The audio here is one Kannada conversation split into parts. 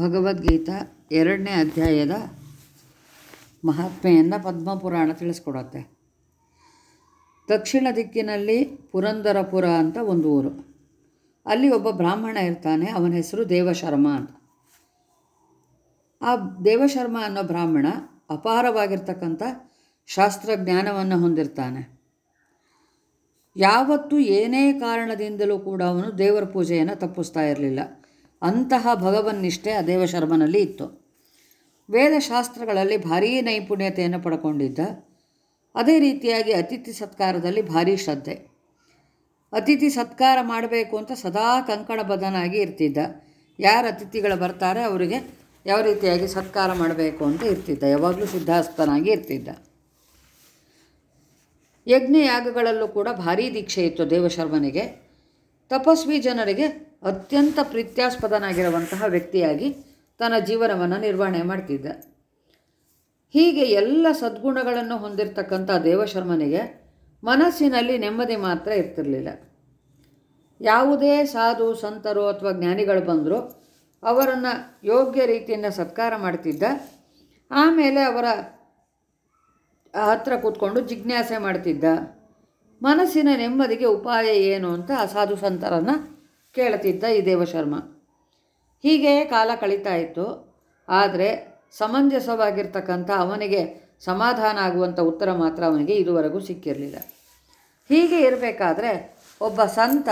ಭಗವದ್ಗೀತಾ ಎರಡನೇ ಅಧ್ಯಾಯದ ಮಹಾತ್ಮೆಯನ್ನು ಪದ್ಮಪುರಾಣ ತಿಳಿಸ್ಕೊಡತ್ತೆ. ದಕ್ಷಿಣ ದಿಕ್ಕಿನಲ್ಲಿ ಪುರಂದರಪುರ ಅಂತ ಒಂದು ಊರು. ಅಲ್ಲಿ ಒಬ್ಬ ಬ್ರಾಹ್ಮಣ ಇರ್ತಾನೆ, ಅವನ ಹೆಸರು ದೇವಶರ್ಮ ಅಂತ. ಆ ದೇವಶರ್ಮ ಅನ್ನೋ ಬ್ರಾಹ್ಮಣ ಅಪಾರವಾಗಿರ್ತಕ್ಕಂಥ ಶಾಸ್ತ್ರಜ್ಞಾನವನ್ನು ಹೊಂದಿರ್ತಾನೆ. ಯಾವತ್ತು ಏನೇ ಕಾರಣದಿಂದಲೂ ಕೂಡ ಅವನು ದೇವರ ಪೂಜೆಯನ್ನು ತಪ್ಪಿಸ್ತಾ ಇರಲಿಲ್ಲ. ಅಂತಹ ಭಗವನ್ನಿಷ್ಠೆ ಆ ದೇವಶರ್ಮನಲ್ಲಿ ಇತ್ತು. ವೇದಶಾಸ್ತ್ರಗಳಲ್ಲಿ ಭಾರೀ ನೈಪುಣ್ಯತೆಯನ್ನು ಪಡ್ಕೊಂಡಿದ್ದ, ಅದೇ ರೀತಿಯಾಗಿ ಅತಿಥಿ ಸತ್ಕಾರದಲ್ಲಿ ಭಾರೀ ಶ್ರದ್ಧೆ. ಅತಿಥಿ ಸತ್ಕಾರ ಮಾಡಬೇಕು ಅಂತ ಸದಾ ಕಂಕಣಬದ್ಧನಾಗಿ ಇರ್ತಿದ್ದ. ಯಾರು ಅತಿಥಿಗಳು ಬರ್ತಾರೆ ಅವರಿಗೆ ಯಾವ ರೀತಿಯಾಗಿ ಸತ್ಕಾರ ಮಾಡಬೇಕು ಅಂತ ಇರ್ತಿದ್ದ, ಯಾವಾಗಲೂ ಸಿದ್ಧಾಸ್ತನಾಗಿ ಇರ್ತಿದ್ದ. ಯಜ್ಞ ಯಾಗಗಳಲ್ಲೂ ಕೂಡ ಭಾರೀ ದೀಕ್ಷೆ ಇತ್ತು ದೇವಶರ್ಮನಿಗೆ. ತಪಸ್ವಿ ಜನರಿಗೆ ಅತ್ಯಂತ ಪ್ರೀತ್ಯಾಸ್ಪದನಾಗಿರುವಂತಹ ವ್ಯಕ್ತಿಯಾಗಿ ತನ್ನ ಜೀವನವನ್ನು ನಿರ್ವಹಣೆ ಮಾಡ್ತಿದ್ದ. ಹೀಗೆ ಎಲ್ಲ ಸದ್ಗುಣಗಳನ್ನು ಹೊಂದಿರತಕ್ಕಂಥ ದೇವಶರ್ಮನಿಗೆ ಮನಸ್ಸಿನಲ್ಲಿ ನೆಮ್ಮದಿ ಮಾತ್ರ ಇರ್ತಿರಲಿಲ್ಲ. ಯಾವುದೇ ಸಾಧು, ಸಂತರು ಅಥವಾ ಜ್ಞಾನಿಗಳು ಬಂದರೂ ಅವರನ್ನು ಯೋಗ್ಯ ರೀತಿಯಿಂದ ಸತ್ಕಾರ ಮಾಡ್ತಿದ್ದ. ಆಮೇಲೆ ಅವರ ಹತ್ರ ಕೂತ್ಕೊಂಡು ಜಿಜ್ಞಾಸೆ ಮಾಡ್ತಿದ್ದ. ಮನಸ್ಸಿನ ನೆಮ್ಮದಿಗೆ ಉಪಾಯ ಏನು ಅಂತ ಆ ಸಾಧು, ಸಂತರನ್ನು ಕೇಳ್ತಿದ್ದ ಈ ದೇವಶರ್ಮ. ಹೀಗೆ ಕಾಲ ಕಳೀತಾ ಇತ್ತು. ಆದರೆ ಸಮಂಜಸವಾಗಿರ್ತಕ್ಕಂಥ ಅವನಿಗೆ ಸಮಾಧಾನ ಆಗುವಂಥ ಉತ್ತರ ಮಾತ್ರ ಅವನಿಗೆ ಇದುವರೆಗೂ ಸಿಕ್ಕಿರಲಿಲ್ಲ. ಹೀಗೆ ಇರಬೇಕಾದ್ರೆ ಒಬ್ಬ ಸಂತ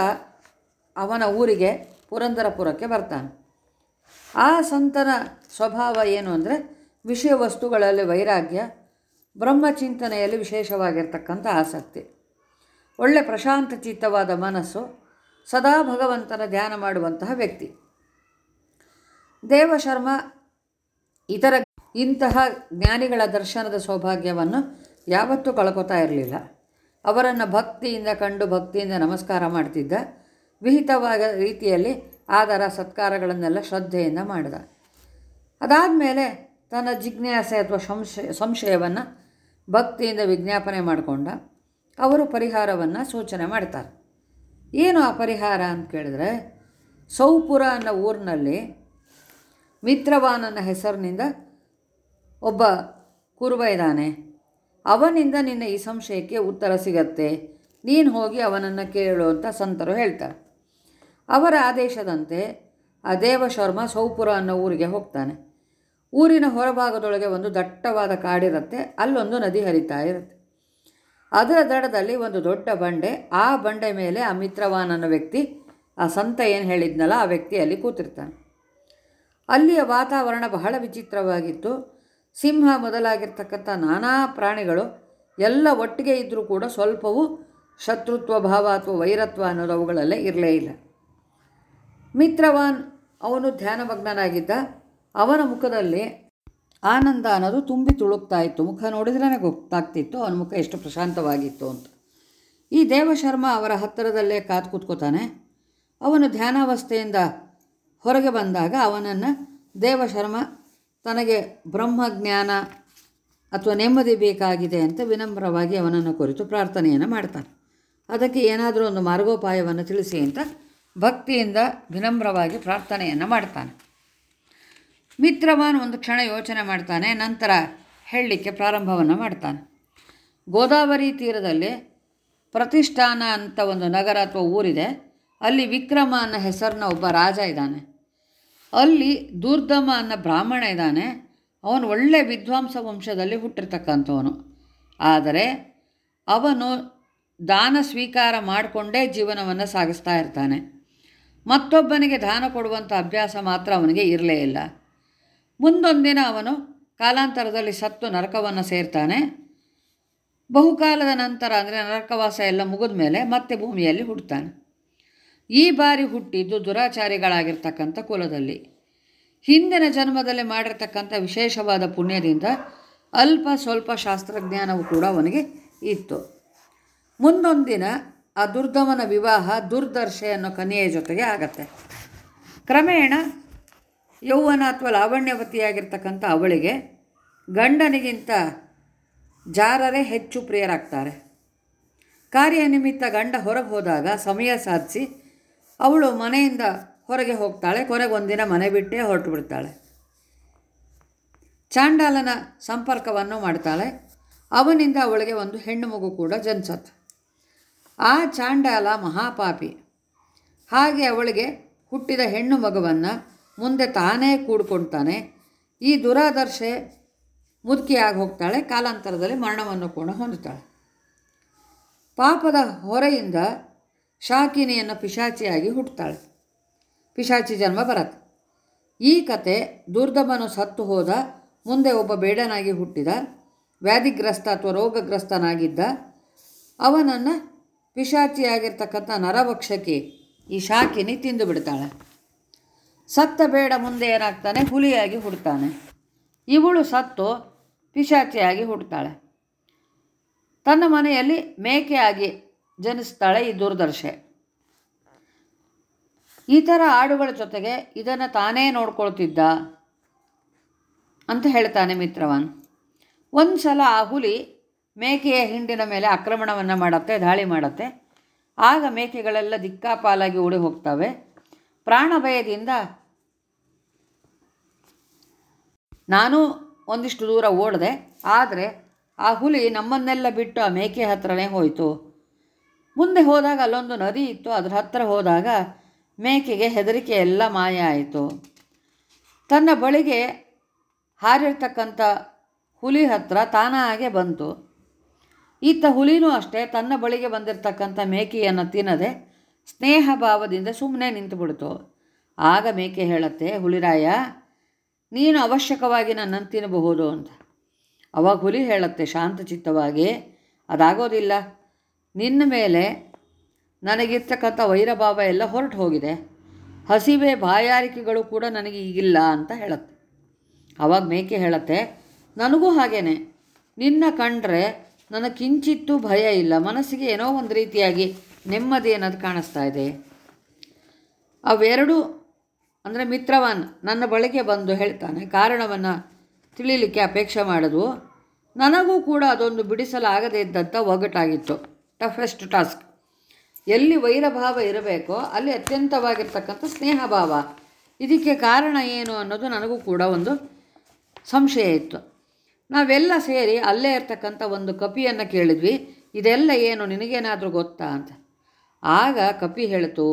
ಅವನ ಊರಿಗೆ ಪುರಂದರಪುರಕ್ಕೆ ಬರ್ತಾನೆ. ಆ ಸಂತನ ಸ್ವಭಾವ ಏನು ಅಂದರೆ ವಿಷಯ ವಸ್ತುಗಳಲ್ಲಿ ವೈರಾಗ್ಯ, ಬ್ರಹ್ಮಚಿಂತನೆಯಲ್ಲಿ ವಿಶೇಷವಾಗಿರ್ತಕ್ಕಂಥ ಆಸಕ್ತಿ. ಒಳ್ಳೆ ಪ್ರಶಾಂತ ಚಿತ್ತವಾದ ಮನಸ್ಸು ಸದಾ ಭಗವಂತನ ಧ್ಯಾನ ಮಾಡುವಂತಹ ವ್ಯಕ್ತಿ. ದೇವಶರ್ಮ ಇತರ ಇಂತಹ ಜ್ಞಾನಿಗಳ ದರ್ಶನದ ಸೌಭಾಗ್ಯವನ್ನು ಯಾವತ್ತೂ ಕಳ್ಕೊತಾ ಇರಲಿಲ್ಲ. ಅವರನ್ನು ಭಕ್ತಿಯಿಂದ ಕಂಡು ಭಕ್ತಿಯಿಂದ ನಮಸ್ಕಾರ ಮಾಡ್ತಿದ್ದ, ವಿಹಿತವಾದ ರೀತಿಯಲ್ಲಿ ಆದರ ಸತ್ಕಾರಗಳನ್ನೆಲ್ಲ ಶ್ರದ್ಧೆಯಿಂದ ಮಾಡಿದ. ಅದಾದಮೇಲೆ ತನ್ನ ಜಿಜ್ಞಾಸೆ ಅಥವಾ ಸಂಶಯ, ಸಂಶಯವನ್ನು ಭಕ್ತಿಯಿಂದ ವಿಜ್ಞಾಪನೆ ಮಾಡಿಕೊಂಡ, ಅವರು ಪರಿಹಾರವನ್ನು ಸೂಚನೆ ಮಾಡ್ತಾರೆ. ಏನು ಆ ಪರಿಹಾರ ಅಂತ ಕೇಳಿದ್ರೆ, ಸೌಪುರ ಅನ್ನೋ ಊರಿನಲ್ಲಿ ಮಿತ್ರವಾನನ ಹೆಸರಿನಿಂದ ಒಬ್ಬ ಕುರುಬ ಇದ್ದಾನೆ. ಅವನಿಂದ ನಿನ್ನ ಈ ಸಂಶಯಕ್ಕೆ ಉತ್ತರ ಸಿಗತ್ತೆ. ನೀನು ಹೋಗಿ ಅವನನ್ನು ಕೇಳು ಅಂತ ಸಂತರು ಹೇಳ್ತಾರೆ. ಅವರ ಆದೇಶದಂತೆ ಆ ದೇವಶರ್ಮ ಸೌಪುರ ಅನ್ನೋ ಊರಿಗೆ ಹೋಗ್ತಾನೆ. ಊರಿನ ಹೊರಭಾಗದೊಳಗೆ ಒಂದು ದಟ್ಟವಾದ ಕಾಡಿರುತ್ತೆ. ಅಲ್ಲೊಂದು ನದಿ ಹರಿತಾ ಇರುತ್ತೆ. ಅದರ ದಡದಲ್ಲಿ ಒಂದು ದೊಡ್ಡ ಬಂಡೆ. ಆ ಬಂಡೆ ಮೇಲೆ ಆ ಮಿತ್ರವಾನ್ ಅನ್ನೋ ವ್ಯಕ್ತಿ, ಆ ಸಂತ ಏನು ಹೇಳಿದ್ನಲ್ಲ, ಆ ವ್ಯಕ್ತಿ ಅಲ್ಲಿ ಕೂತಿರ್ತಾನೆ. ಅಲ್ಲಿಯ ವಾತಾವರಣ ಬಹಳ ವಿಚಿತ್ರವಾಗಿತ್ತು. ಸಿಂಹ ಮೊದಲಾಗಿರ್ತಕ್ಕಂಥ ನಾನಾ ಪ್ರಾಣಿಗಳು ಎಲ್ಲ ಒಟ್ಟಿಗೆ ಇದ್ದರೂ ಕೂಡ ಸ್ವಲ್ಪವೂ ಶತ್ರುತ್ವ ಭಾವ ಅಥವಾ ವೈರತ್ವ ಅನ್ನೋದು ಅವುಗಳಲ್ಲೇ ಇರಲೇ ಇಲ್ಲ. ಮಿತ್ರವಾನ್, ಅವನು ಧ್ಯಾನಮಗ್ನನಾಗಿದ್ದ. ಅವನ ಮುಖದಲ್ಲಿ ಆನಂದ ಅನ್ನೋದು ತುಂಬಿ ತುಳುಕ್ತಾ ಇತ್ತು. ಮುಖ ನೋಡಿದ್ರೇ ಗೊತ್ತಾಗ್ತಿತ್ತು. ಅವನ ಮುಖ ಎಷ್ಟು ಪ್ರಶಾಂತವಾಗಿತ್ತು ಅಂತ. ಈ ದೇವಶರ್ಮ ಅವರ ಹತ್ತಿರದಲ್ಲೇ ಕಾದು ಕೂತ್ಕೋತಾನೆ. ಅವನು ಧ್ಯಾನಾವಸ್ಥೆಯಿಂದ ಹೊರಗೆ ಬಂದಾಗ ಅವನನ್ನು ದೇವಶರ್ಮ ತನಗೆ ಬ್ರಹ್ಮಜ್ಞಾನ ಅಥವಾ ನೆಮ್ಮದಿ ಬೇಕಾಗಿದೆ ಅಂತ ವಿನಮ್ರವಾಗಿ ಅವನನ್ನು ಕುರಿತು ಪ್ರಾರ್ಥನೆಯನ್ನು ಮಾಡ್ತಾನೆ. ಅದಕ್ಕೆ ಏನಾದರೂ ಒಂದು ಮಾರ್ಗೋಪಾಯವನ್ನು ತಿಳಿಸಿ ಅಂತ ಭಕ್ತಿಯಿಂದ ವಿನಮ್ರವಾಗಿ ಪ್ರಾರ್ಥನೆಯನ್ನು ಮಾಡ್ತಾನೆ. ಮಿತ್ರವಾನ್ ಒಂದು ಕ್ಷಣ ಯೋಚನೆ ಮಾಡ್ತಾನೆ, ನಂತರ ಹೇಳಲಿಕ್ಕೆ ಪ್ರಾರಂಭವನ್ನು ಮಾಡ್ತಾನೆ. ಗೋದಾವರಿ ತೀರದಲ್ಲಿ ಪ್ರತಿಷ್ಠಾನ ಅಂತ ಒಂದು ನಗರ ಅಥವಾ ಊರಿದೆ. ಅಲ್ಲಿ ವಿಕ್ರಮ ಅನ್ನೋ ಹೆಸರಿನ ಒಬ್ಬ ರಾಜ ಇದ್ದಾನೆ. ಅಲ್ಲಿ ದುರ್ದಮ ಅನ್ನೋ ಬ್ರಾಹ್ಮಣ ಇದ್ದಾನೆ. ಅವನು ಒಳ್ಳೆ ವಿದ್ವಾಂಸ ವಂಶದಲ್ಲಿ ಹುಟ್ಟಿರ್ತಕ್ಕಂಥವನು. ಆದರೆ ಅವನು ದಾನ ಸ್ವೀಕಾರ ಮಾಡಿಕೊಂಡೇ ಜೀವನವನ್ನು ಸಾಗಿಸ್ತಾ ಇರ್ತಾನೆ. ಮತ್ತೊಬ್ಬನಿಗೆ ದಾನ ಕೊಡುವಂಥ ಅಭ್ಯಾಸ ಮಾತ್ರ ಅವನಿಗೆ ಇರಲೇ ಇಲ್ಲ. ಮುಂದೊಂದಿನ ಅವನು ಕಾಲಾಂತರದಲ್ಲಿ ಸತ್ತು ನರಕವನ್ನು ಸೇರ್ತಾನೆ. ಬಹುಕಾಲದ ನಂತರ ಅಂದರೆ ನರಕವಾಸ ಎಲ್ಲ ಮುಗಿದ ಮೇಲೆ ಮತ್ತೆ ಭೂಮಿಯಲ್ಲಿ ಹುಟ್ಟುತ್ತಾನೆ ಈ ಬಾರಿ ಹುಟ್ಟಿದ್ದು ದುರಾಚಾರಿಗಳಾಗಿರ್ತಕ್ಕಂಥ ಕುಲದಲ್ಲಿ. ಹಿಂದಿನ ಜನ್ಮದಲ್ಲಿ ಮಾಡಿರ್ತಕ್ಕಂಥ ವಿಶೇಷವಾದ ಪುಣ್ಯದಿಂದ ಅಲ್ಪ ಸ್ವಲ್ಪ ಶಾಸ್ತ್ರಜ್ಞಾನವು ಕೂಡ ಅವನಿಗೆ ಇತ್ತು. ಮುಂದೊಂದಿನ ಆ ದುರ್ದಮನ ವಿವಾಹ ದುರ್ದರ್ಶೆಯನ್ನು ಕನ್ಯೆಯ ಜೊತೆಗೆ ಆಗತ್ತೆ. ಕ್ರಮೇಣ ಯೌವನ ಅಥವಾ ಲಾವಣ್ಯವತಿಯಾಗಿರ್ತಕ್ಕಂಥ ಅವಳಿಗೆ ಗಂಡನಿಗಿಂತ ಜಾರರೇ ಹೆಚ್ಚು ಪ್ರಿಯರಾಗ್ತಾರೆ. ಕಾರ್ಯನಿಮಿತ್ತ ಗಂಡ ಹೊರಗೆ ಹೋದಾಗ ಸಮಯ ಸಾಧಿಸಿ ಅವಳು ಮನೆಯಿಂದ ಹೊರಗೆ ಹೋಗ್ತಾಳೆ, ಕೊನೆಗೆ ಒಂದಿನ ಮನೆ ಬಿಟ್ಟೇ ಹೊರಟು ಬಿಡ್ತಾಳೆ. ಚಾಂಡಾಲನ ಸಂಪರ್ಕವನ್ನು ಮಾಡ್ತಾಳೆ. ಅವನಿಂದ ಅವಳಿಗೆ ಒಂದು ಹೆಣ್ಣು ಮಗು ಕೂಡ ಜನಿಸತ್ತೆ ಆ ಚಾಂಡಾಲ ಮಹಾಪಾಪಿ. ಹಾಗೆ ಅವಳಿಗೆ ಹುಟ್ಟಿದ ಹೆಣ್ಣು ಮಗುವನ್ನು ಮುಂದೆ ತಾನೇ ಕೂಡ್ಕೊಳ್ತಾನೆ ಈ ದುರಾದರ್ಶೆ ಮುದುಕಿಯಾಗಿ ಹೋಗ್ತಾಳೆ, ಕಾಲಾಂತರದಲ್ಲಿ ಮರಣವನ್ನು ಕೂಡ ಹೊಂದುತ್ತಾಳೆ. ಪಾಪದ ಹೊರೆಯಿಂದ ಶಾಕಿನಿಯನ್ನು ಪಿಶಾಚಿಯಾಗಿ ಹುಟ್ಟುತ್ತಾಳೆ. ಪಿಶಾಚಿ ಜನ್ಮ ಬರತ್ತೆ. ಈ ಕತೆ ದುರ್ದಮನು ಸತ್ತು ಹೋದ, ಮುಂದೆ ಒಬ್ಬ ಬೇಡನಾಗಿ ಹುಟ್ಟಿದ, ವ್ಯಾಧಿಗ್ರಸ್ತ ಅಥವಾ ರೋಗಗ್ರಸ್ತನಾಗಿದ್ದ, ಅವನನ್ನು ಪಿಶಾಚಿಯಾಗಿರ್ತಕ್ಕಂಥ ನರಭಕ್ಷಕಿ ಈ ಶಾಕಿನಿ ತಿಂದು ಬಿಡ್ತಾಳೆ. ಸತ್ತ ಬೇಡ ಮುಂದೆ ಏನಾಗ್ತಾನೆ? ಹುಲಿಯಾಗಿ ಹುಡ್ತಾನೆ. ಇವಳು ಸತ್ತು ಪಿಶಾಚಿಯಾಗಿ ಹುಡ್ತಾಳೆ. ತನ್ನ ಮನೆಯಲ್ಲಿ ಮೇಕೆಯಾಗಿ ಜನಿಸ್ತಾಳೆ ಈ ದುರ್ದರ್ಶೆ. ಈ ಥರ ಹಾಡುಗಳ ಜೊತೆಗೆ ಇದನ್ನು ತಾನೇ ನೋಡ್ಕೊಳ್ತಿದ್ದ ಅಂತ ಹೇಳ್ತಾನೆ ಮಿತ್ರವನ್. ಒಂದು ಸಲ ಆ ಹುಲಿ ಮೇಕೆಯ ಹಿಂಡಿನ ಮೇಲೆ ಆಕ್ರಮಣವನ್ನು ಮಾಡುತ್ತೆ, ದಾಳಿ ಮಾಡುತ್ತೆ. ಆಗ ಮೇಕೆಗಳೆಲ್ಲ ದಿಕ್ಕಾಪಾಲಾಗಿ ಓಡಿ ಹೋಗ್ತವೆ. ಪ್ರಾಣ ಭಯದಿಂದ ನಾನು ಒಂದಿಷ್ಟು ದೂರ ಓಡಿದೆ, ಆದರೆ ಆ ಹುಲಿ ನಮ್ಮನ್ನೆಲ್ಲ ಬಿಟ್ಟು ಆ ಮೇಕೆ ಹತ್ರನೇ ಹೋಯಿತು. ಮುಂದೆ ಹೋದಾಗ ಅಲ್ಲೊಂದು ನದಿ ಇತ್ತು, ಅದರ ಹತ್ತಿರ ಹೋದಾಗ ಮೇಕೆಗೆ ಹೆದರಿಕೆ ಎಲ್ಲ ಮಾಯ ಆಯಿತು. ತನ್ನ ಬಳಿಗೆ ಹಾರಿರ್ತಕ್ಕಂಥ ಹುಲಿ ಹತ್ರ ತಾನಾಗೆ ಬಂತು. ಈತ ಹುಲಿನೂ ಅಷ್ಟೇ, ತನ್ನ ಬಳಿಗೆ ಬಂದಿರತಕ್ಕಂಥ ಮೇಕೆಯನ್ನು ತಿನ್ನದೆ ಸ್ನೇಹ ಭಾವದಿಂದ ಸುಮ್ಮನೆ ನಿಂತುಬಿಡ್ತು. ಆಗ ಮೇಕೆ ಹೇಳತ್ತೆ, ಹುಲಿರಾಯ, ನೀನು ಅವಶ್ಯಕವಾಗಿ ನನ್ನನ್ನು ತಿನ್ನಬಹುದು ಅಂತ. ಅವಾಗ ಹುಲಿ ಹೇಳತ್ತೆ ಶಾಂತಚಿತ್ತವಾಗಿ ಅದಾಗೋದಿಲ್ಲ. ನಿನ್ನ ಮೇಲೆ ನನಗಿರ್ತಕ್ಕಂಥ ವೈರಭಾವ ಎಲ್ಲ ಹೊರಟು ಹೋಗಿದೆ. ಹಸಿವೆ ಬಾಯಾರಿಕೆಗಳು ಕೂಡ ನನಗೆ ಈಗಿಲ್ಲ ಅಂತ ಹೇಳತ್ತೆ. ಅವಾಗ ಮೇಕೆ ಹೇಳತ್ತೆ, ನನಗೂ ಹಾಗೇನೆ. ನಿನ್ನ ಕಂಡ್ರೆ ನನಗೆ ಕಿಂಚಿತ್ತೂ ಭಯ ಇಲ್ಲ. ಮನಸ್ಸಿಗೆ ಏನೋ ಒಂದು ರೀತಿಯಾಗಿ ನೆಮ್ಮದಿ ಅನ್ನೋದು ಕಾಣಿಸ್ತಾ ಇದೆ. ಅವೆರಡೂ, ಅಂದರೆ ಮಿತ್ರವನ್ ನನ್ನ ಬಳಿಗೆ ಬಂದು ಹೇಳ್ತಾನೆ, ಕಾರಣವನ್ನು ತಿಳಿಲಿಕ್ಕೆ ಅಪೇಕ್ಷೆ ಮಾಡೋದು ನನಗೂ ಕೂಡ ಅದೊಂದು ಬಿಡಿಸಲಾಗದೇ ಇದ್ದಂಥ ಒಗಟಾಗಿತ್ತು ಟಫೆಸ್ಟ್ ಟಾಸ್ಕ್. ಎಲ್ಲಿ ವೈರಭಾವ ಇರಬೇಕೋ, ಅಲ್ಲಿ ಅತ್ಯಂತವಾಗಿರ್ತಕ್ಕಂಥ ಸ್ನೇಹಭಾವ. ಇದಕ್ಕೆ ಕಾರಣ ಏನು ಅನ್ನೋದು ನನಗೂ ಕೂಡ ಒಂದು ಸಂಶಯ ಇತ್ತು. ನಾವೆಲ್ಲ ಸೇರಿ ಅಲ್ಲೇ ಇರ್ತಕ್ಕಂಥ ಒಂದು ಕಪಿಯನ್ನು ಕೇಳಿದ್ವಿ. ಇದೆಲ್ಲ ಏನು ನಿನಗೇನಾದರೂ ಗೊತ್ತಾ ಅಂತ. ಆಗ ಕಪಿ ಹೇಳಿತು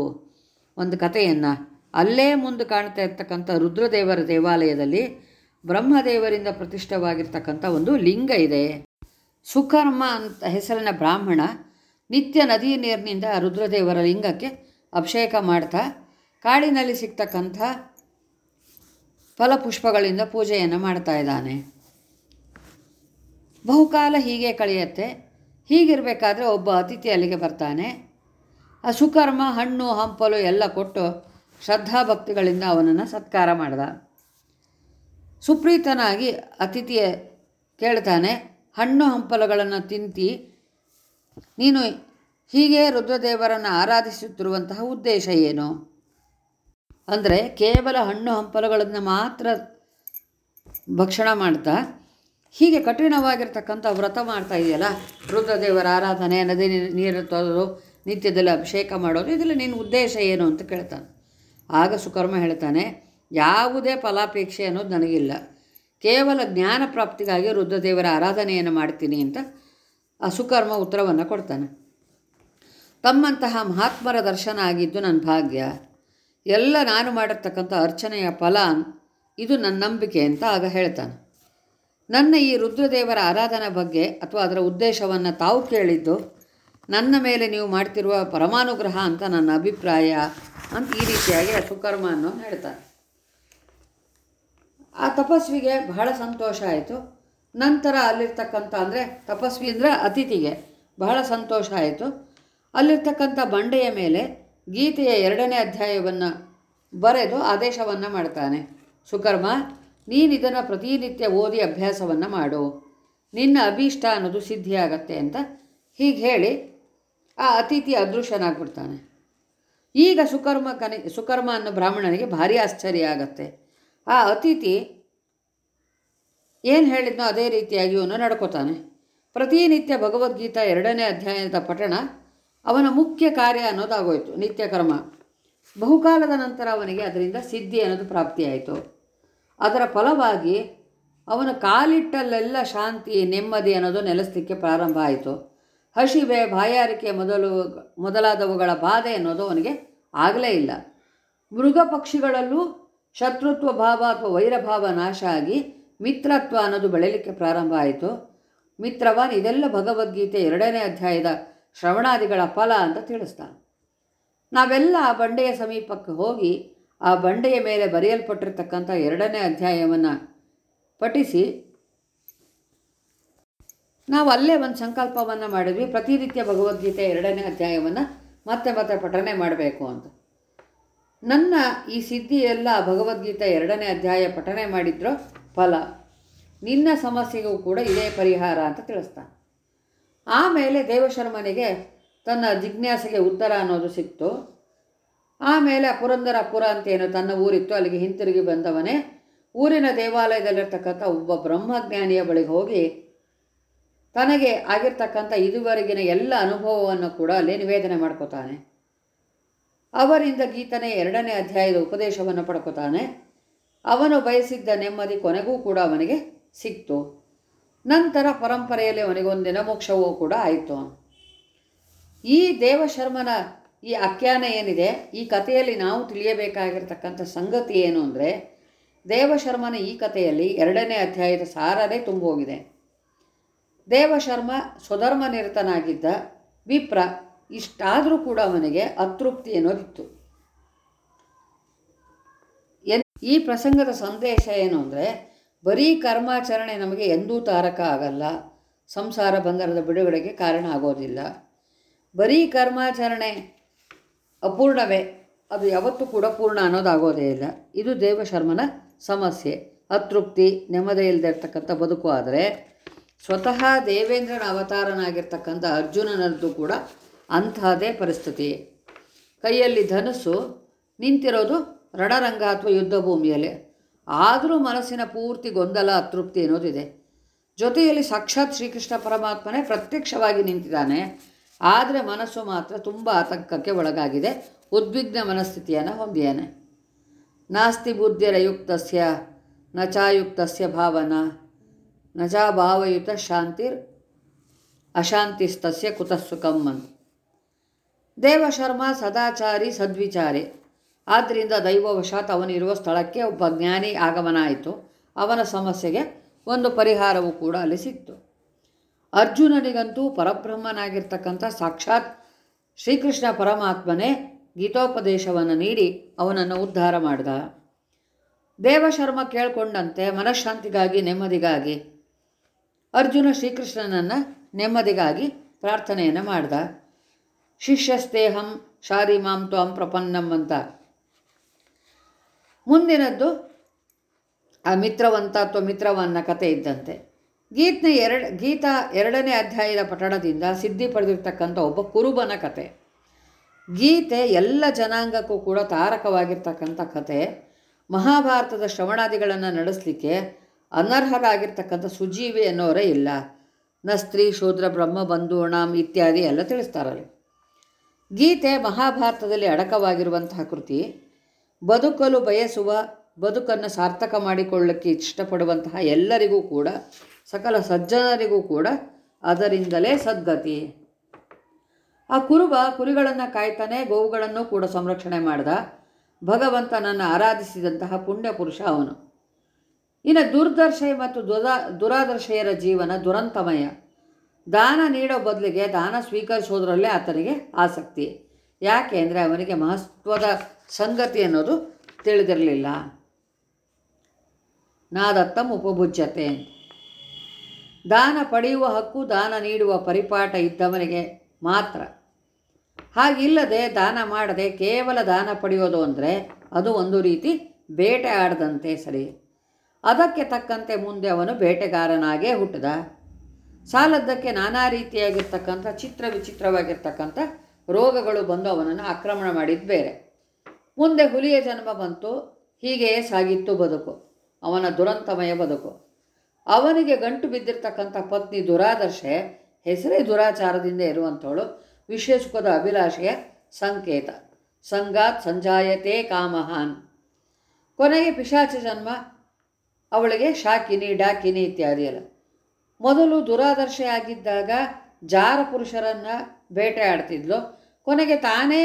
ಒಂದು ಕಥೆಯನ್ನು. ಅಲ್ಲೇ ಮುಂದೆ ಕಾಣ್ತಾ ಇರ್ತಕ್ಕಂಥ ರುದ್ರದೇವರ ದೇವಾಲಯದಲ್ಲಿ ಬ್ರಹ್ಮದೇವರಿಂದ ಪ್ರತಿಷ್ಠವಾಗಿರ್ತಕ್ಕಂಥ ಒಂದು ಲಿಂಗ ಇದೆ. ಸುಕರ್ಮ ಅಂತ ಹೆಸರಿನ ಬ್ರಾಹ್ಮಣ ನಿತ್ಯ ನದಿ ನೀರಿನಿಂದ ರುದ್ರದೇವರ ಲಿಂಗಕ್ಕೆ ಅಭಿಷೇಕ ಮಾಡ್ತಾ, ಕಾಡಿನಲ್ಲಿ ಸಿಗ್ತಕ್ಕಂಥ ಫಲಪುಷ್ಪಗಳಿಂದ ಪೂಜೆಯನ್ನು ಮಾಡ್ತಾ ಇದ್ದಾನೆ. ಬಹುಕಾಲ ಹೀಗೆ ಕಳೆಯುತ್ತೆ. ಹೀಗಿರಬೇಕಾದ್ರೆ ಒಬ್ಬ ಅತಿಥಿ ಅಲ್ಲಿಗೆ ಬರ್ತಾನೆ. ಆ ಸುಕರ್ಮ, ಹಣ್ಣು, ಹಂಪಲು ಎಲ್ಲ ಕೊಟ್ಟು ಶ್ರದ್ಧಾಭಕ್ತಿಗಳಿಂದ ಅವನನ್ನು ಸತ್ಕಾರ ಮಾಡಿದ. ಸುಪ್ರೀತನಾಗಿ ಅತಿಥಿಯ ಕೇಳ್ತಾನೆ, ಹಣ್ಣು, ಹಂಪಲುಗಳನ್ನು ತಿಂತಿ, ನೀನು ಹೀಗೆ ರುದ್ರದೇವರನ್ನು ಆರಾಧಿಸುತ್ತಿರುವಂತಹ ಉದ್ದೇಶ ಏನು? ಅಂದರೆ ಕೇವಲ ಹಣ್ಣು, ಹಂಪಲುಗಳನ್ನು ಮಾತ್ರ ಭಕ್ಷಣ ಮಾಡ್ತಾ, ಹೀಗೆ ಕಠಿಣವಾಗಿರ್ತಕ್ಕಂಥ ವ್ರತ ಮಾಡ್ತಾ ಇದೆಯಲ್ಲ, ರುದ್ರದೇವರ ಆರಾಧನೆ ನದಿ ನೀರು- ನೀರು ತೊಳೆದು ನಿತ್ಯದಲ್ಲಿ ಅಭಿಷೇಕ ಮಾಡೋದು, ಇದರಲ್ಲಿ ನಿನ್ನ ಉದ್ದೇಶ ಏನು ಅಂತ ಕೇಳ್ತಾನೆ. ಆಗ ಸುಕರ್ಮ ಹೇಳ್ತಾನೆ, ಯಾವುದೇ ಫಲಾಪೇಕ್ಷೆ ಅನ್ನೋದು ನನಗಿಲ್ಲ. ಕೇವಲ ಜ್ಞಾನ ಪ್ರಾಪ್ತಿಗಾಗಿ ರುದ್ರದೇವರ ಆರಾಧನೆಯನ್ನು ಮಾಡ್ತೀನಿ ಅಂತ ಆ ಸುಕರ್ಮ ಉತ್ತರವನ್ನು ಕೊಡ್ತಾನೆ. ತಮ್ಮಂತಹ ಮಹಾತ್ಮರ ದರ್ಶನ ಆಗಿದ್ದು ನನ್ನ ಭಾಗ್ಯ. ಎಲ್ಲ ನಾನು ಮಾಡಿರ್ತಕ್ಕಂಥ ಅರ್ಚನೆಯ ಫಲ ಇದು ನನ್ನ ನಂಬಿಕೆ ಅಂತ ಆಗ ಹೇಳ್ತಾನೆ. ನನ್ನ ಈ ರುದ್ರದೇವರ ಆರಾಧನೆ ಬಗ್ಗೆ ಅಥವಾ ಅದರ ಉದ್ದೇಶವನ್ನು ತಾವು ಕೇಳಿದ್ದು ನನ್ನ ಮೇಲೆ ನೀವು ಮಾಡ್ತಿರುವ ಪರಮಾನುಗ್ರಹ ಅಂತ ನನ್ನ ಅಭಿಪ್ರಾಯ ಅಂತ ಈ ರೀತಿಯಾಗಿ ಸುಕರ್ಮ ಅನ್ನೋ ಹೇಳ್ತಾರೆ. ಆ ತಪಸ್ವಿಗೆ ಬಹಳ ಸಂತೋಷ ಆಯಿತು. ನಂತರ ಅಲ್ಲಿರ್ತಕ್ಕಂಥ ಅಂದರೆ ತಪಸ್ವಿ ಅಂದರೆ ಅತಿಥಿಗೆ ಬಹಳ ಸಂತೋಷ ಆಯಿತು. ಅಲ್ಲಿರ್ತಕ್ಕಂಥ ಬಂಡೆಯ ಮೇಲೆ ಗೀತೆಯ ಎರಡನೇ ಅಧ್ಯಾಯವನ್ನು ಬರೆದು ಆದೇಶವನ್ನು ಮಾಡ್ತಾನೆ. ಸುಕರ್ಮ, ನೀನು ಇದನ್ನು ಪ್ರತಿನಿತ್ಯ ಓದಿ ಅಭ್ಯಾಸವನ್ನು ಮಾಡು. ನಿನ್ನ ಅಭೀಷ್ಟ ಅನ್ನೋದು ಸಿದ್ಧಿಯಾಗತ್ತೆ ಅಂತ ಹೀಗೆ ಹೇಳಿ ಆ ಅತಿಥಿ ಅದೃಶ್ಯನಾಗ್ಬಿಡ್ತಾನೆ. ಈಗ ಸುಕರ್ಮ ಕನಿ, ಸುಕರ್ಮ ಅನ್ನೋ ಬ್ರಾಹ್ಮಣನಿಗೆ ಭಾರಿ ಆಶ್ಚರ್ಯ ಆಗತ್ತೆ. ಆ ಅತಿಥಿ ಏನು ಹೇಳಿದ್ನೋ ಅದೇ ರೀತಿಯಾಗಿ ಇವನು ನಡ್ಕೋತಾನೆ. ಪ್ರತಿನಿತ್ಯ ಭಗವದ್ಗೀತಾ ಎರಡನೇ ಅಧ್ಯಾಯದ ಪಠಣ, ಅವನ ಮುಖ್ಯ ಕಾರ್ಯ ಅನ್ನೋದಾಗೋಯಿತು, ನಿತ್ಯ ಕರ್ಮ. ಬಹುಕಾಲದ ನಂತರ ಅವನಿಗೆ ಅದರಿಂದ ಸಿದ್ಧಿ ಅನ್ನೋದು ಪ್ರಾಪ್ತಿಯಾಯಿತು. ಅದರ ಫಲವಾಗಿ ಅವನ ಕಾಲಿಟ್ಟಲ್ಲೆಲ್ಲ ಶಾಂತಿ, ನೆಮ್ಮದಿ ಅನ್ನೋದು ನೆಲೆಸಲಿಕ್ಕೆ ಪ್ರಾರಂಭ ಆಯಿತು. ಹಸಿವೆ ಬಾಯಾರಿಕೆ ಮೊದಲು ಮೊದಲಾದವುಗಳ ಬಾಧೆ ಅನ್ನೋದು ಅವನಿಗೆ ಆಗಲೇ ಇಲ್ಲ. ಮೃಗ ಪಕ್ಷಿಗಳಲ್ಲೂ ಶತ್ರುತ್ವ ಭಾವ ಅಥವಾ ವೈರಭಾವ ನಾಶ ಆಗಿ ಮಿತ್ರತ್ವ ಅನ್ನೋದು ಬೆಳಲಿಕ್ಕೆ ಪ್ರಾರಂಭ ಆಯಿತು. ಮಿತ್ರವಾನ್ ಇದೆಲ್ಲ ಭಗವದ್ಗೀತೆ ಎರಡನೇ ಅಧ್ಯಾಯದ ಶ್ರವಣಾದಿಗಳ ಫಲ ಅಂತ ತಿಳಿಸ್ತಾನೆ. ನಾವೆಲ್ಲ ಆ ಬಂಡೆಯ ಸಮೀಪಕ್ಕೆ ಹೋಗಿ ಆ ಬಂಡೆಯ ಮೇಲೆ ಬರೆಯಲ್ಪಟ್ಟಿರ್ತಕ್ಕಂಥ ಎರಡನೇ ಅಧ್ಯಾಯವನ್ನು ಪಠಿಸಿ ನಾವು ಅಲ್ಲೇ ಒಂದು ಸಂಕಲ್ಪವನ್ನು ಮಾಡಿದ್ವಿ. ಪ್ರತಿನಿತ್ಯ ಭಗವದ್ಗೀತೆ ಎರಡನೇ ಅಧ್ಯಾಯವನ್ನು ಮತ್ತೆ ಮತ್ತೆ ಪಠನೆ ಮಾಡಬೇಕು ಅಂತ. ನನ್ನ ಈ ಸಿದ್ಧಿ ಎಲ್ಲ ಭಗವದ್ಗೀತೆ ಎರಡನೇ ಅಧ್ಯಾಯ ಪಠನೆ ಮಾಡಿದ್ರೋ ಫಲ. ನಿನ್ನ ಸಮಸ್ಯೆಗೂ ಕೂಡ ಇದೇ ಪರಿಹಾರ ಅಂತ ತಿಳಿಸ್ತಾನೆ. ಆಮೇಲೆ ದೇವಶರ್ಮನಿಗೆ ತನ್ನ ಜಿಜ್ಞಾಸೆಗೆ ಉತ್ತರ ಅನ್ನೋದು ಸಿಕ್ತು. ಆಮೇಲೆ ಪುರಂದರ ಪುರ ಅಂತೇನು ತನ್ನ ಊರಿತ್ತು, ಅಲ್ಲಿಗೆ ಹಿಂತಿರುಗಿ ಬಂದವನೇ ಊರಿನ ದೇವಾಲಯದಲ್ಲಿರ್ತಕ್ಕಂಥ ಒಬ್ಬ ಬ್ರಹ್ಮಜ್ಞಾನಿಯ ಬಳಿಗೆ ಹೋಗಿ ತನಗೆ ಆಗಿರ್ತಕ್ಕಂಥ ಇದುವರೆಗಿನ ಎಲ್ಲ ಅನುಭವವನ್ನು ಕೂಡ ಅಲ್ಲಿ ನಿವೇದನೆ ಮಾಡ್ಕೋತಾನೆ. ಅವರಿಂದ ಗೀತನೇ ಎರಡನೇ ಅಧ್ಯಾಯದ ಉಪದೇಶವನ್ನು ಪಡ್ಕೋತಾನೆ. ಅವನು ಬಯಸಿದ್ದ ನೆಮ್ಮದಿ ಕೊನೆಗೂ ಕೂಡ ಅವನಿಗೆ ಸಿಕ್ತು. ನಂತರ ಪರಂಪರೆಯಲ್ಲಿ ಅವನಿಗೊಂದಿನ ಮೋಕ್ಷವೂ ಕೂಡ ಆಯಿತು. ಈ ದೇವಶರ್ಮನ ಈ ಆಖ್ಯಾನ ಏನಿದೆ, ಈ ಕಥೆಯಲ್ಲಿ ನಾವು ತಿಳಿಯಬೇಕಾಗಿರ್ತಕ್ಕಂಥ ಸಂಗತಿ ಏನು ಅಂದರೆ, ದೇವಶರ್ಮನ ಈ ಕಥೆಯಲ್ಲಿ ಎರಡನೇ ಅಧ್ಯಾಯದ ಸಾರನೇ ತುಂಬ ಹೋಗಿದೆ ದೇವಶರ್ಮ ಸ್ವಧರ್ಮ ನಿರತನಾಗಿದ್ದ ವಿಪ್ರ ಇಷ್ಟಾದರೂ ಕೂಡ ಅವನಿಗೆ ಅತೃಪ್ತಿ ಅನ್ನೋದಿತ್ತು. ಈ ಪ್ರಸಂಗದ ಸಂದೇಶ ಏನು ಅಂದರೆ, ಬರೀ ಕರ್ಮಾಚರಣೆ ನಮಗೆ ಎಂದೂ ತಾರಕ ಆಗಲ್ಲ, ಸಂಸಾರ ಬಂಧನದ ಬಿಡುಗಡೆಗೆ ಕಾರಣ ಆಗೋದಿಲ್ಲ. ಬರೀ ಕರ್ಮಾಚರಣೆ ಅಪೂರ್ಣವೇ, ಅದು ಯಾವತ್ತೂ ಕೂಡ ಪೂರ್ಣ ಅನ್ನೋದಾಗೋದೇ ಇಲ್ಲ. ಇದು ದೇವಶರ್ಮನ ಸಮಸ್ಯೆ. ಅತೃಪ್ತಿ ನೆಮ್ಮದಿ ಇಲ್ಲದೆ ಇರ್ತಕ್ಕಂಥ ಬದುಕು ಆದರೆ ಸ್ವತಃ ದೇವೇಂದ್ರನ ಅವತಾರನಾಗಿರ್ತಕ್ಕಂಥ ಅರ್ಜುನನದ್ದು ಕೂಡ ಅಂತಹದೇ ಪರಿಸ್ಥಿತಿ. ಕೈಯಲ್ಲಿ ಧನಸ್ಸು ನಿಂತಿರೋದು ರಣರಂಗ ಅಥವಾ ಯುದ್ಧ ಭೂಮಿಯಲ್ಲಿ ಆದರೂ ಮನಸ್ಸಿನ ಪೂರ್ತಿ ಗೊಂದಲ, ಅತೃಪ್ತಿ ಅನ್ನೋದಿದೆ ಜೊತೆಯಲ್ಲಿ ಸಾಕ್ಷಾತ್ ಶ್ರೀಕೃಷ್ಣ ಪರಮಾತ್ಮನೇ ಪ್ರತ್ಯಕ್ಷವಾಗಿ ನಿಂತಿದ್ದಾನೆ. ಆದರೆ ಮನಸ್ಸು ಮಾತ್ರ ತುಂಬ ಆತಂಕಕ್ಕೆ ಒಳಗಾಗಿದೆ. ಉದ್ವಿಗ್ನ ಮನಸ್ಥಿತಿಯನ್ನು ಹೊಂದಿಯಾನೆ. ನಾಸ್ತಿ ಬುದ್ಧಿರಯುಕ್ತಸ್ಯ ಯುಕ್ತಸ್ಯ ನಚಾಯುಕ್ತಸ್ಯ ಭಾವನಾ ನ ಚಾ ಭಾವಯುತ ಶಾಂತಿರ್ ಅಶಾಂತಿಸ್ತಸ್ಯ ಕುತಃಸುಖಂ ಅಂತ ದೇವಶರ್ಮ ಸದಾಚಾರಿ ಸದ್ವಿಚಾರಿ. ಆದ್ದರಿಂದ ದೈವವಶಾತ್ ಅವನಿರುವ ಸ್ಥಳಕ್ಕೆ ಒಬ್ಬ ಜ್ಞಾನಿ ಆಗಮನ ಆಯಿತು ಅವನ ಸಮಸ್ಯೆಗೆ ಒಂದು ಪರಿಹಾರವೂ ಕೂಡ ಅಲ್ಲಿ ಸಿಕ್ತು. ಅರ್ಜುನನಿಗಂತೂ ಪರಬ್ರಹ್ಮನಾಗಿರ್ತಕ್ಕಂಥ ಸಾಕ್ಷಾತ್ ಶ್ರೀಕೃಷ್ಣ ಪರಮಾತ್ಮನೇ ಗೀತೋಪದೇಶವನ್ನು ನೀಡಿ ಅವನನ್ನು ಉದ್ಧಾರ ಮಾಡಿದ. ದೇವಶರ್ಮ ಕೇಳಿಕೊಂಡಂತೆ ಮನಃಶಾಂತಿಗಾಗಿ ನೆಮ್ಮದಿಗಾಗಿ ಅರ್ಜುನ ಶ್ರೀಕೃಷ್ಣನನ್ನು ನೆಮ್ಮದಿಗಾಗಿ ಪ್ರಾರ್ಥನೆಯನ್ನು ಮಾಡ್ದ. ಶಿಷ್ಯಸ್ತೇಹಂ ಶಾರಿ ಮಾಂ ತ್ವಂ ಪ್ರಪನ್ನಂ ಅಂತ. ಮುಂದಿನದ್ದು ಆ ಮಿತ್ರವಂತ ಅಥವಾ ಮಿತ್ರವನ್ನ ಕಥೆ ಇದ್ದಂತೆ. ಗೀತ್ನ ಎರಡು, ಗೀತಾ ಎರಡನೇ ಅಧ್ಯಾಯದ ಪಠಣದಿಂದ ಸಿದ್ಧಿ ಪಡೆದಿರ್ತಕ್ಕಂಥ ಒಬ್ಬ ಕುರುಬನ ಕತೆ. ಗೀತೆ ಎಲ್ಲ ಜನಾಂಗಕ್ಕೂ ಕೂಡ ತಾರಕವಾಗಿರ್ತಕ್ಕಂಥ ಕತೆ. ಮಹಾಭಾರತದ ಶ್ರವಣಾದಿಗಳನ್ನು ನಡೆಸಲಿಕ್ಕೆ ಅನರ್ಹರಾಗಿರ್ತಕ್ಕಂಥ ಸುಜೀವಿ ಅನ್ನೋರೇ ಇಲ್ಲ. ನ ಸ್ತ್ರೀ, ಶೂದ್ರ, ಬ್ರಹ್ಮ ಬಂಧುಣಾಂ ಇತ್ಯಾದಿ ಎಲ್ಲ ತಿಳಿಸ್ತಾರಲ್ಲಿ. ಗೀತೆ ಮಹಾಭಾರತದಲ್ಲಿ ಅಡಕವಾಗಿರುವಂತಹ ಕೃತಿ, ಬದುಕಲು ಬಯಸುವ, ಬದುಕನ್ನು ಸಾರ್ಥಕ ಮಾಡಿಕೊಳ್ಳಕ್ಕೆ ಇಷ್ಟಪಡುವಂತಹ ಎಲ್ಲರಿಗೂ ಕೂಡ, ಸಕಲ ಸಜ್ಜನರಿಗೂ ಕೂಡ ಅದರಿಂದಲೇ ಸದ್ಗತಿ. ಆ ಕುರುಬ ಕುರಿಗಳನ್ನು ಕಾಯ್ತಾನೆ, ಗೋವುಗಳನ್ನು ಕೂಡ ಸಂರಕ್ಷಣೆ ಮಾಡಿದ. ಭಗವಂತನನ್ನು ಆರಾಧಿಸಿದಂತಹ ಪುಣ್ಯ ಪುರುಷ ಅವನು. ಇನ್ನು ದುರ್ದರ್ಶಯ ಮತ್ತು ದುರಾ, ದುರಾದರ್ಶಯರ ಜೀವನ ದುರಂತಮಯ. ದಾನ ನೀಡೋ ಬದಲಿಗೆ ದಾನ ಸ್ವೀಕರಿಸೋದ್ರಲ್ಲೇ ಆತನಿಗೆ ಆಸಕ್ತಿ. ಯಾಕೆ ಅಂದರೆ ಅವನಿಗೆ ಮಹತ್ವದ ಸಂಗತಿ ಅನ್ನೋದು ತಿಳಿದಿರಲಿಲ್ಲ. ನಾದತ್ತಮ್ ಉಪಭುಜ್ಯತೆ. ದಾನ ಪಡೆಯುವ ಹಕ್ಕು, ದಾನ ನೀಡುವ ಪರಿಪಾಠ ಇದ್ದವನಿಗೆ ಮಾತ್ರ. ಹಾಗಿಲ್ಲದೆ ದಾನ ಮಾಡದೆ ಕೇವಲ ದಾನ ಪಡೆಯೋದು ಅಂದರೆ ಅದು ಒಂದು ರೀತಿ ಬೇಟೆ ಆಡದಂತೆ ಸರಿ. ಅದಕ್ಕೆ ತಕ್ಕಂತೆ ಮುಂದೆ ಅವನು ಬೇಟೆಗಾರನಾಗೇ ಹುಟ್ಟಿದ. ಸಾಲದ್ದಕ್ಕೆ ನಾನಾ ರೀತಿಯಾಗಿರ್ತಕ್ಕಂಥ ಚಿತ್ರ ವಿಚಿತ್ರವಾಗಿರ್ತಕ್ಕಂಥ ರೋಗಗಳು ಬಂದು ಅವನನ್ನು ಆಕ್ರಮಣ ಮಾಡಿದ್ದು ಬೇರೆ. ಮುಂದೆ ಹುಲಿಯ ಜನ್ಮ ಬಂತು ಹೀಗೆಯೇ ಸಾಗಿತ್ತು ಬದುಕು, ಅವನ ದುರಂತಮಯ ಬದುಕು. ಅವನಿಗೆ ಗಂಟು ಬಿದ್ದಿರ್ತಕ್ಕಂಥ ಪತ್ನಿ ದುರಾದರ್ಶೆ, ಹೆಸರೇ ದುರಾಚಾರದಿಂದ ಇರುವಂಥವಳು ವಿಶೇಷಕದ ಅಭಿಲಾಷೆಯ ಸಂಕೇತ. ಸಂಗಾತ್ ಸಂಜಾಯತೆ ಕಾಮಹಾನ್. ಕೊನೆಗೆ ಪಿಶಾಚ ಜನ್ಮ ಅವಳಿಗೆ ಶಾಕಿನಿ, ಡಾಕಿನಿ ಇತ್ಯಾದಿ ಎಲ್ಲ. ಮೊದಲು ದುರಾದರ್ಶೆಯಾಗಿದ್ದಾಗ ಜಾರ ಪುರುಷರನ್ನು ಬೇಟೆಯಾಡ್ತಿದ್ಲು ಕೊನೆಗೆ ತಾನೇ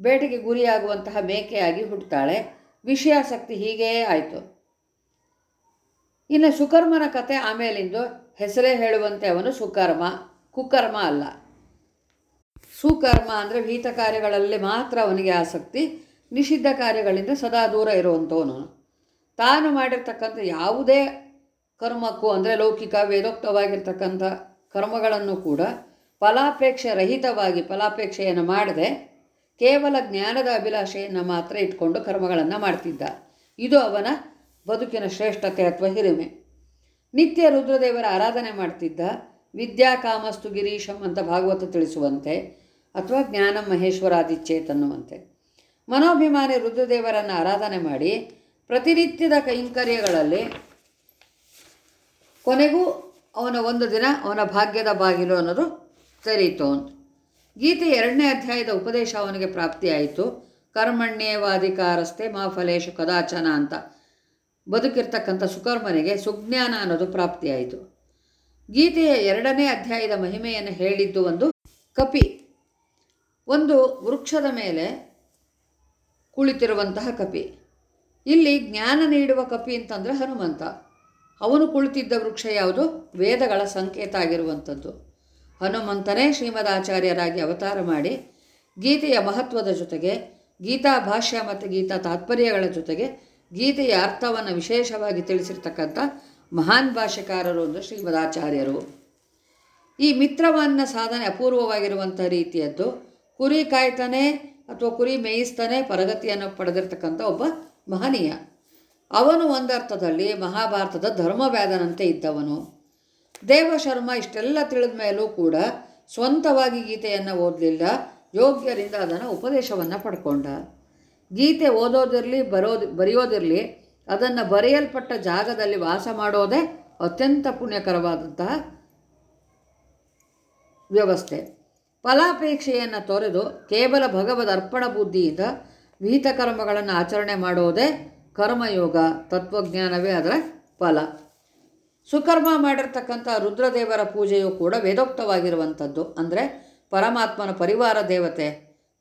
ಬೇಟೆಗೆ ಗುರಿಯಾಗುವಂತಹ ಮೇಕೆಯಾಗಿ ಹುಟ್ಟುತ್ತಾಳೆ ವಿಷಯಾಸಕ್ತಿ ಹೀಗೇ ಆಯಿತು. ಇನ್ನು ಸುಕರ್ಮನ ಕತೆ ಆಮೇಲಿಂದು ಹೆಸರೇ ಹೇಳುವಂತೆ ಅವನು ಸುಕರ್ಮ, ಕುಕರ್ಮ ಅಲ್ಲ. ಸುಕರ್ಮ ಅಂದರೆ ಭೀತ ಕಾರ್ಯಗಳಲ್ಲಿ ಮಾತ್ರ ಅವನಿಗೆ ಆಸಕ್ತಿ, ನಿಷಿದ್ಧ ಕಾರ್ಯಗಳಿಂದ ಸದಾ ದೂರ ಇರುವಂಥವನು. ತಾನು ಮಾಡಿರ್ತಕ್ಕಂಥ ಯಾವುದೇ ಕರ್ಮಕ್ಕೂ ಅಂದರೆ ಲೌಕಿಕ, ವೇದೋಕ್ತವಾಗಿರ್ತಕ್ಕಂಥ ಕರ್ಮಗಳನ್ನು ಕೂಡ ಫಲಾಪೇಕ್ಷೆ ರಹಿತವಾಗಿ ಫಲಾಪೇಕ್ಷೆಯನ್ನು ಮಾಡದೆ ಕೇವಲ ಜ್ಞಾನದ ಅಭಿಲಾಷೆಯನ್ನು ಮಾತ್ರ ಇಟ್ಕೊಂಡು ಕರ್ಮಗಳನ್ನು ಮಾಡ್ತಿದ್ದ. ಇದು ಅವನ ಬದುಕಿನ ಶ್ರೇಷ್ಠತೆ ಅಥವಾ ಹಿರಿಮೆ. ನಿತ್ಯ ರುದ್ರದೇವರ ಆರಾಧನೆ ಮಾಡ್ತಿದ್ದ ವಿದ್ಯಾ ಕಾಮಸ್ತು ಗಿರೀಶಂ ಅಂತ ಭಾಗವತ ತಿಳಿಸುವಂತೆ ಅಥವಾ ಜ್ಞಾನ ಮಹೇಶ್ವರಾದಿಚ್ಛೇತ್ ಅನ್ನುವಂತೆ. ಮನೋಭಿಮಾನಿ ರುದ್ರದೇವರನ್ನು ಆರಾಧನೆ ಮಾಡಿ ಪ್ರತಿನಿತ್ಯದ ಕೈಂಕರ್ಯಗಳಲ್ಲಿ ಕೊನೆಗೂ ಅವನ ಒಂದು ದಿನ ಅವನ ಭಾಗ್ಯದ ಬಾಗಿಲು ಅನ್ನೋದು ತೆರೀತು ಅಂತ ಗೀತೆ ಎರಡನೇ ಅಧ್ಯಾಯದ ಉಪದೇಶ ಅವನಿಗೆ ಪ್ರಾಪ್ತಿಯಾಯಿತು. ಕರ್ಮಣ್ಯೇವಾಧಿಕಾರಸ್ಥೆ ಮಾ ಫಲೇಶು ಕದಾಚನ ಅಂತ ಬದುಕಿರ್ತಕ್ಕಂಥ ಸುಕರ್ಮನಿಗೆ ಸುಜ್ಞಾನ ಅನ್ನೋದು ಪ್ರಾಪ್ತಿಯಾಯಿತು. ಗೀತೆಯ ಎರಡನೇ ಅಧ್ಯಾಯದ ಮಹಿಮೆಯನ್ನು ಹೇಳಿದ್ದು ಒಂದು ಕಪಿ. ಒಂದು ವೃಕ್ಷದ ಮೇಲೆ ಕುಳಿತಿರುವಂತಹ ಕಪಿ. ಇಲ್ಲಿ ಜ್ಞಾನ ನೀಡುವ ಕಪಿ ಅಂತಂದರೆ ಹನುಮಂತ. ಅವನು ಕುಳಿತಿದ್ದ ವೃಕ್ಷ ಯಾವುದು? ವೇದಗಳ ಸಂಕೇತ ಆಗಿರುವಂಥದ್ದು. ಹನುಮಂತನೇ ಶ್ರೀಮದಾಚಾರ್ಯರಾಗಿ ಅವತಾರ ಮಾಡಿ, ಗೀತೆಯ ಮಹತ್ವದ ಜೊತೆಗೆ, ಗೀತಾ ಭಾಷ್ಯ ಮತ್ತು ಗೀತಾ ತಾತ್ಪರ್ಯಗಳ ಜೊತೆಗೆ, ಗೀತೆಯ ಅರ್ಥವನ್ನು ವಿಶೇಷವಾಗಿ ತಿಳಿಸಿರ್ತಕ್ಕಂಥ ಮಹಾನ್ ಭಾಷ್ಯಕಾರರು ಅಂದರೆ ಶ್ರೀಮದಾಚಾರ್ಯರು. ಈ ಮಿತ್ರವನ್ನ ಸಾಧನೆ ಅಪೂರ್ವವಾಗಿರುವಂಥ ರೀತಿಯದ್ದು, ಕುರಿ ಕಾಯ್ತಾನೆ ಅಥವಾ ಕುರಿ ಮೇಯಿಸ್ತಾನೆ ಪರಗತಿಯನ್ನು ಪಡೆದಿರ್ತಕ್ಕಂಥ ಒಬ್ಬ ಮಹನೀಯ. ಅವನು ಒಂದರ್ಥದಲ್ಲಿ ಮಹಾಭಾರತದ ಧರ್ಮವ್ಯಾದನಂತೆ ಇದ್ದವನು. ದೇವಶರ್ಮ ಇಷ್ಟೆಲ್ಲ ತಿಳಿದ ಮೇಲೂ ಕೂಡ ಸ್ವಂತವಾಗಿ ಗೀತೆಯನ್ನು ಓದಲಿಲ್ಲ, ಯೋಗ್ಯರಿಂದ ಅದನ್ನು ಉಪದೇಶವನ್ನು ಪಡ್ಕೊಂಡ. ಗೀತೆ ಓದೋದಿರಲಿ ಬರೋದು ಬರೆಯೋದಿರಲಿ, ಅದನ್ನು ಬರೆಯಲ್ಪಟ್ಟ ಜಾಗದಲ್ಲಿ ವಾಸ ಮಾಡೋದೇ ಅತ್ಯಂತ ಪುಣ್ಯಕರವಾದಂತಹ ವ್ಯವಸ್ಥೆ. ಫಲಾಪೇಕ್ಷೆಯನ್ನು ತೊರೆದು ಕೇವಲ ಭಗವದ್ ಅರ್ಪಣ ಬುದ್ಧಿಯಿಂದ ವಿಹಿತ ಕರ್ಮಗಳನ್ನು ಆಚರಣೆ ಮಾಡೋದೇ ಕರ್ಮಯೋಗ, ತತ್ವಜ್ಞಾನವೇ ಅದರ ಫಲ. ಸುಕರ್ಮ ಮಾಡಿರ್ತಕ್ಕಂಥ ರುದ್ರದೇವರ ಪೂಜೆಯು ಕೂಡ ವೇದೋಕ್ತವಾಗಿರುವಂಥದ್ದು. ಅಂದರೆ ಪರಮಾತ್ಮನ ಪರಿವಾರ ದೇವತೆ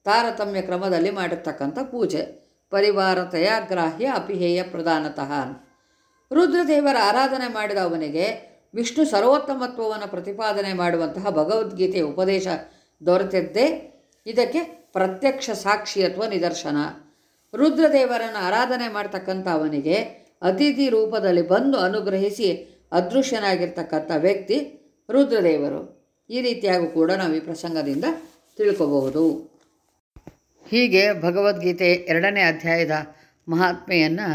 ತಾರತಮ್ಯ ಕ್ರಮದಲ್ಲಿ ಮಾಡಿರ್ತಕ್ಕಂಥ ಪೂಜೆ. ಪರಿವಾರ ತಯಾಗ್ರಾಹ್ಯ ಅಪಿಹೇಯ ಪ್ರಧಾನತಃ. ರುದ್ರದೇವರ ಆರಾಧನೆ ಮಾಡಿದ ಅವನಿಗೆ ವಿಷ್ಣು ಸರ್ವೋತ್ತಮತ್ವವನ್ನು ಪ್ರತಿಪಾದನೆ ಮಾಡುವಂತಹ ಭಗವದ್ಗೀತೆಯ ಉಪದೇಶ ದೊರೆತಿದ್ದೇ ಇದಕ್ಕೆ ಪ್ರತ್ಯಕ್ಷ ಸಾಕ್ಷಿ ಅಥವಾ ನಿದರ್ಶನ. ರುದ್ರದೇವರನ್ನು ಆರಾಧನೆ ಮಾಡ್ತಕ್ಕಂಥ ಅವನಿಗೆ ಅತಿಥಿ ರೂಪದಲ್ಲಿ ಬಂದು ಅನುಗ್ರಹಿಸಿ ಅದೃಶ್ಯನಾಗಿರ್ತಕ್ಕಂಥ ವ್ಯಕ್ತಿ ರುದ್ರದೇವರು. ಈ ರೀತಿಯಾಗೂ ಕೂಡ ನಾವು ಈ ಪ್ರಸಂಗದಿಂದ ತಿಳ್ಕೋಬಹುದು. ಹೀಗೆ ಭಗವದ್ಗೀತೆ ಎರಡನೇ ಅಧ್ಯಾಯದ ಮಹಾತ್ಮೆಯನ್ನು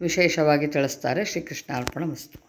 ವಿಶೇಷವಾಗಿ ತಿಳಿಸ್ತಾರೆ ಶ್ರೀಕೃಷ್ಣ ಅರ್ಪಣ ಮಸ್ತು